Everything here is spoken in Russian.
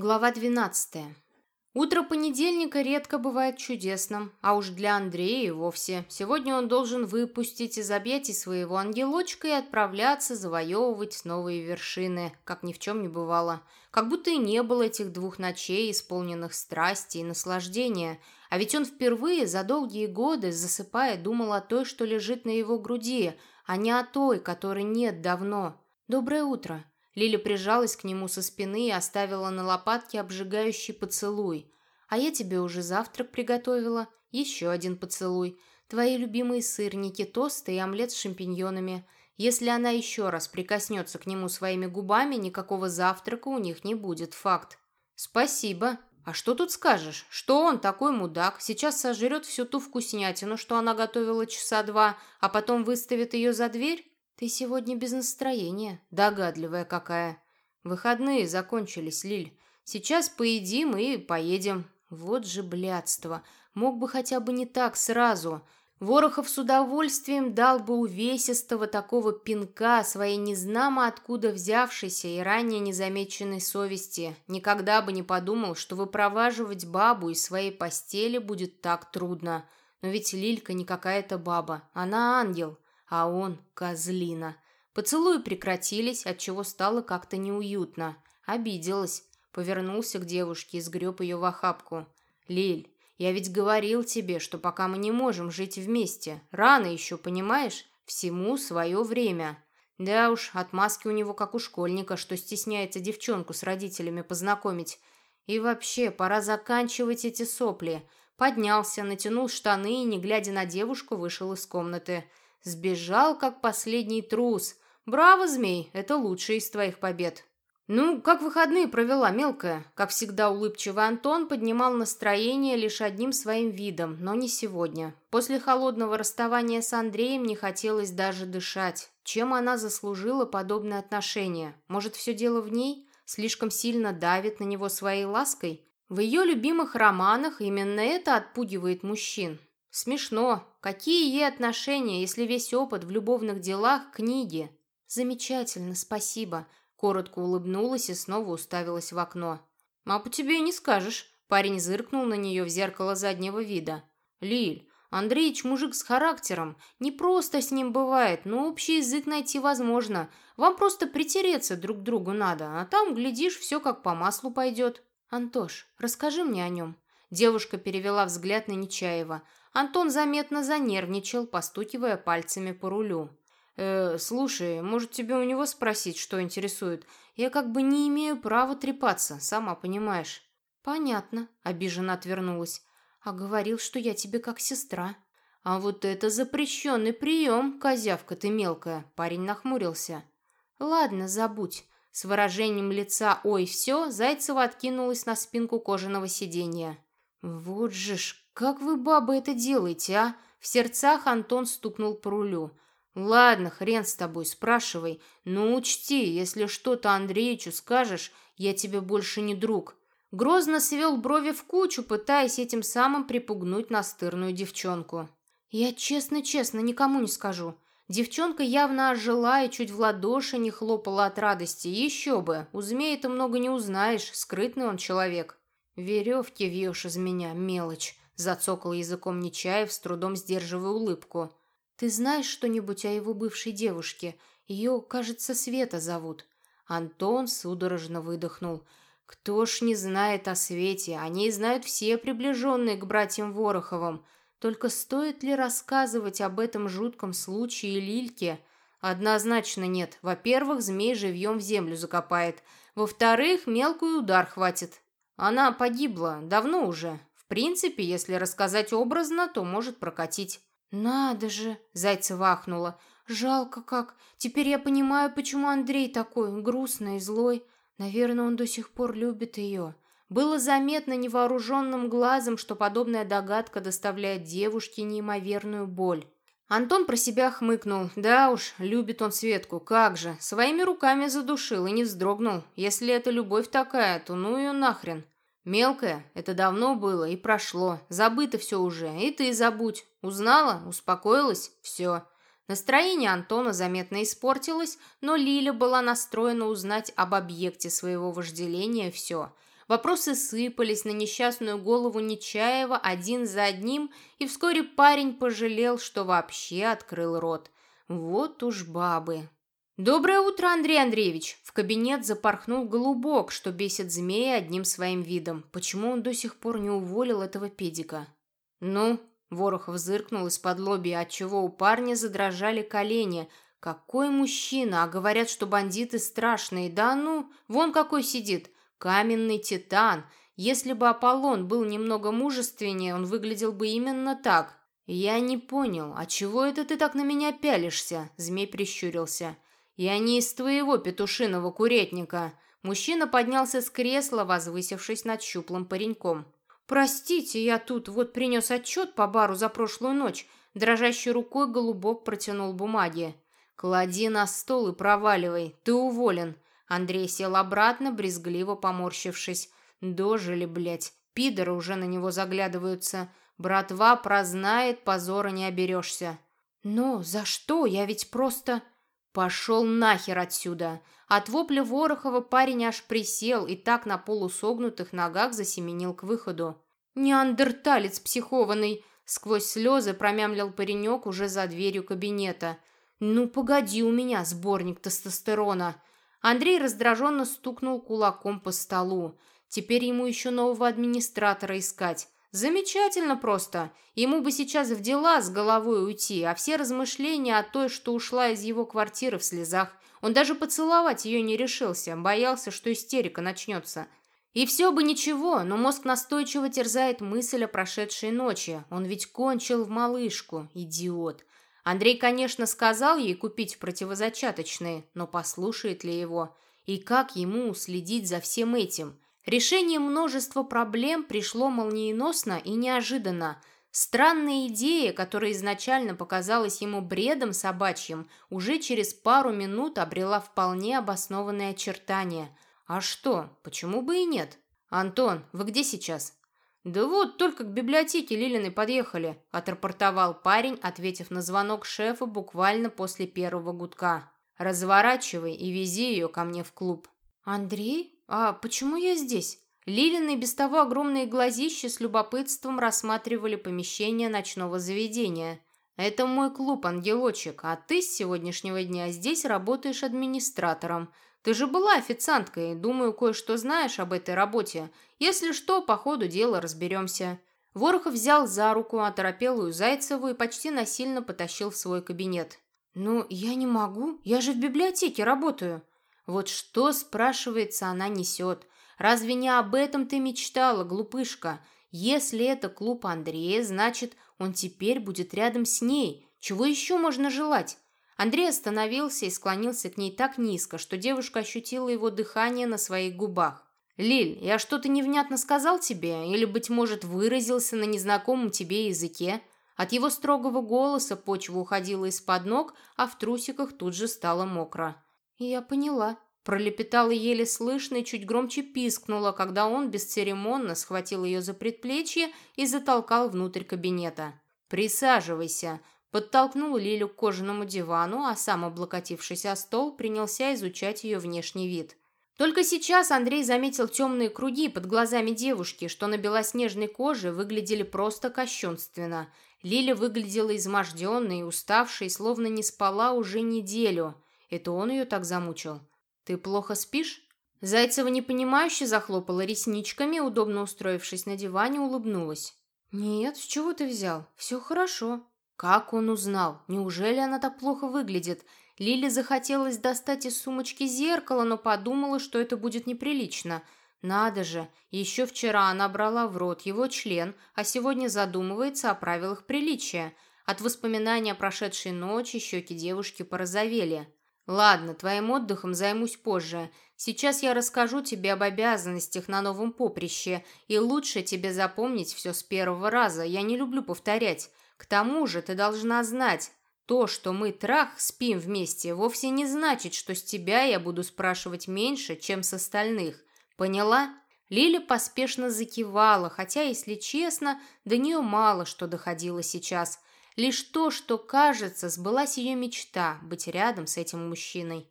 Глава 12. Утро понедельника редко бывает чудесным, а уж для Андрея и вовсе. Сегодня он должен выпустить из объятий своего ангелочка и отправляться завоевывать новые вершины, как ни в чем не бывало. Как будто и не было этих двух ночей, исполненных страсти и наслаждения. А ведь он впервые за долгие годы, засыпая, думал о той, что лежит на его груди, а не о той, которой нет давно. «Доброе утро!» Лиля прижалась к нему со спины и оставила на лопатке обжигающий поцелуй. «А я тебе уже завтрак приготовила. Еще один поцелуй. Твои любимые сырники, тосты и омлет с шампиньонами. Если она еще раз прикоснется к нему своими губами, никакого завтрака у них не будет. Факт». «Спасибо. А что тут скажешь? Что он такой мудак? Сейчас сожрет всю ту вкуснятину, что она готовила часа два, а потом выставит ее за дверь?» «Ты сегодня без настроения, догадливая какая. Выходные закончились, Лиль. Сейчас поедим и поедем. Вот же блядство. Мог бы хотя бы не так сразу. Ворохов с удовольствием дал бы увесистого такого пинка своей незнамо откуда взявшейся и ранее незамеченной совести. Никогда бы не подумал, что выпроваживать бабу из своей постели будет так трудно. Но ведь Лилька не какая-то баба, она ангел а он – козлина. Поцелуи прекратились, отчего стало как-то неуютно. Обиделась. Повернулся к девушке и сгреб ее в охапку. «Лиль, я ведь говорил тебе, что пока мы не можем жить вместе. Рано еще, понимаешь? Всему свое время». Да уж, отмазки у него как у школьника, что стесняется девчонку с родителями познакомить. И вообще, пора заканчивать эти сопли. Поднялся, натянул штаны и, не глядя на девушку, вышел из комнаты. Сбежал, как последний трус. Браво, змей, это лучший из твоих побед. Ну, как выходные провела мелкая. Как всегда, улыбчивый Антон поднимал настроение лишь одним своим видом, но не сегодня. После холодного расставания с Андреем не хотелось даже дышать. Чем она заслужила подобное отношение? Может, все дело в ней? Слишком сильно давит на него своей лаской? В ее любимых романах именно это отпугивает мужчин. Смешно. Какие ей отношения, если весь опыт в любовных делах – книги? Замечательно, спасибо. Коротко улыбнулась и снова уставилась в окно. А по тебе и не скажешь. Парень зыркнул на нее в зеркало заднего вида. Лиль, Андреич мужик с характером. Не просто с ним бывает, но общий язык найти возможно. Вам просто притереться друг к другу надо, а там, глядишь, все как по маслу пойдет. Антош, расскажи мне о нем. Девушка перевела взгляд на Нечаева. Антон заметно занервничал, постукивая пальцами по рулю. «Э, слушай, может тебе у него спросить, что интересует? Я как бы не имею права трепаться, сама понимаешь». «Понятно», — обиженно отвернулась. «А говорил, что я тебе как сестра». «А вот это запрещенный прием, козявка ты мелкая», — парень нахмурился. «Ладно, забудь». С выражением лица «Ой, все», Зайцева откинулась на спинку кожаного сиденья. «Вот же ж, как вы, бабы, это делаете, а?» В сердцах Антон стукнул по рулю. «Ладно, хрен с тобой, спрашивай. Но учти, если что-то Андреичу скажешь, я тебе больше не друг». Грозно свел брови в кучу, пытаясь этим самым припугнуть настырную девчонку. «Я честно-честно никому не скажу». Девчонка явно ожила и чуть в ладоши не хлопала от радости. Еще бы, у змея-то много не узнаешь, скрытный он человек. «Веревки вьешь из меня, мелочь», — зацокал языком Нечаев, с трудом сдерживая улыбку. «Ты знаешь что-нибудь о его бывшей девушке? Ее, кажется, Света зовут». Антон судорожно выдохнул. «Кто ж не знает о Свете? О ней знают все приближенные к братьям Вороховым. Только стоит ли рассказывать об этом жутком случае Лильке?» «Однозначно нет. Во-первых, змей живьем в землю закопает. Во-вторых, мелкий удар хватит. Она погибла давно уже. В принципе, если рассказать образно, то может прокатить. «Надо же!» – Зайцева ахнула. «Жалко как. Теперь я понимаю, почему Андрей такой грустный и злой. Наверное, он до сих пор любит ее». Было заметно невооруженным глазом, что подобная догадка доставляет девушке неимоверную боль. Антон про себя хмыкнул. Да уж, любит он Светку, как же. Своими руками задушил и не вздрогнул. Если это любовь такая, то ну ее нахрен. Мелкая, это давно было и прошло. Забыто все уже, и ты забудь. Узнала? Успокоилась? Все. Настроение Антона заметно испортилось, но Лиля была настроена узнать об объекте своего вожделения все. Вопросы сыпались на несчастную голову Нечаева один за одним, и вскоре парень пожалел, что вообще открыл рот. Вот уж бабы. «Доброе утро, Андрей Андреевич!» В кабинет запорхнул голубок, что бесит змея одним своим видом. Почему он до сих пор не уволил этого педика? «Ну?» Ворохов зыркнул из-под лобья, отчего у парня задрожали колени. «Какой мужчина! А говорят, что бандиты страшные. Да ну, вон какой сидит! Каменный титан! Если бы Аполлон был немного мужественнее, он выглядел бы именно так. Я не понял, а чего это ты так на меня пялишься?» Змей прищурился. «Я не из твоего петушиного куретника». Мужчина поднялся с кресла, возвысившись над щуплым пареньком. «Простите, я тут вот принес отчет по бару за прошлую ночь». Дрожащей рукой голубок протянул бумаги. «Клади на стол и проваливай, ты уволен». Андрей сел обратно, брезгливо поморщившись. «Дожили, блядь, пидоры уже на него заглядываются. Братва прознает, позора не оберешься». «Но за что? Я ведь просто...» «Пошел нахер отсюда!» От вопля Ворохова парень аж присел и так на полусогнутых ногах засеменил к выходу. «Неандерталец психованный!» Сквозь слезы промямлил паренек уже за дверью кабинета. «Ну, погоди у меня, сборник тестостерона!» Андрей раздраженно стукнул кулаком по столу. Теперь ему еще нового администратора искать. Замечательно просто. Ему бы сейчас в дела с головой уйти, а все размышления о той, что ушла из его квартиры в слезах. Он даже поцеловать ее не решился, боялся, что истерика начнется. И все бы ничего, но мозг настойчиво терзает мысль о прошедшей ночи. Он ведь кончил в малышку, идиот. Андрей, конечно, сказал ей купить противозачаточные, но послушает ли его? И как ему следить за всем этим? Решение множества проблем пришло молниеносно и неожиданно. Странная идея, которая изначально показалась ему бредом собачьим, уже через пару минут обрела вполне обоснованные очертания. А что, почему бы и нет? «Антон, вы где сейчас?» «Да вот, только к библиотеке Лилиной подъехали», – отрапортовал парень, ответив на звонок шефа буквально после первого гудка. «Разворачивай и вези ее ко мне в клуб». «Андрей?» «А почему я здесь?» Лилины без того огромные глазища с любопытством рассматривали помещение ночного заведения. «Это мой клуб, ангелочек, а ты с сегодняшнего дня здесь работаешь администратором. Ты же была официанткой, думаю, кое-что знаешь об этой работе. Если что, по ходу дела разберемся». Ворохов взял за руку оторопелую Зайцеву и почти насильно потащил в свой кабинет. «Ну, я не могу, я же в библиотеке работаю». Вот что, спрашивается, она несет? Разве не об этом ты мечтала, глупышка? Если это клуб Андрея, значит, он теперь будет рядом с ней. Чего еще можно желать? Андрей остановился и склонился к ней так низко, что девушка ощутила его дыхание на своих губах. «Лиль, я что-то невнятно сказал тебе? Или, быть может, выразился на незнакомом тебе языке?» От его строгого голоса почва уходила из-под ног, а в трусиках тут же стало мокро. «Я поняла», – пролепетала еле слышно и чуть громче пискнула, когда он бесцеремонно схватил ее за предплечье и затолкал внутрь кабинета. «Присаживайся», – подтолкнул Лилю к кожаному дивану, а сам, облокотившись о стол, принялся изучать ее внешний вид. Только сейчас Андрей заметил темные круги под глазами девушки, что на белоснежной коже выглядели просто кощунственно. Лиля выглядела изможденной уставшей, словно не спала уже неделю – это он ее так замучил. Ты плохо спишь? Зайцева непонимающе захлопала ресничками, удобно устроившись на диване, улыбнулась. «Нет, с чего ты взял? Все хорошо». Как он узнал? Неужели она так плохо выглядит? Лиле захотелось достать из сумочки зеркало, но подумала, что это будет неприлично. Надо же, еще вчера она брала в рот его член, а сегодня задумывается о правилах приличия. От воспоминания о прошедшей ночи щеки девушки порозовели. «Ладно, твоим отдыхом займусь позже. Сейчас я расскажу тебе об обязанностях на новом поприще, и лучше тебе запомнить все с первого раза. Я не люблю повторять. К тому же ты должна знать, то, что мы трах спим вместе, вовсе не значит, что с тебя я буду спрашивать меньше, чем с остальных. Поняла?» Лиля поспешно закивала, хотя, если честно, до нее мало что доходило сейчас – Лишь то, что, кажется, сбылась ее мечта – быть рядом с этим мужчиной.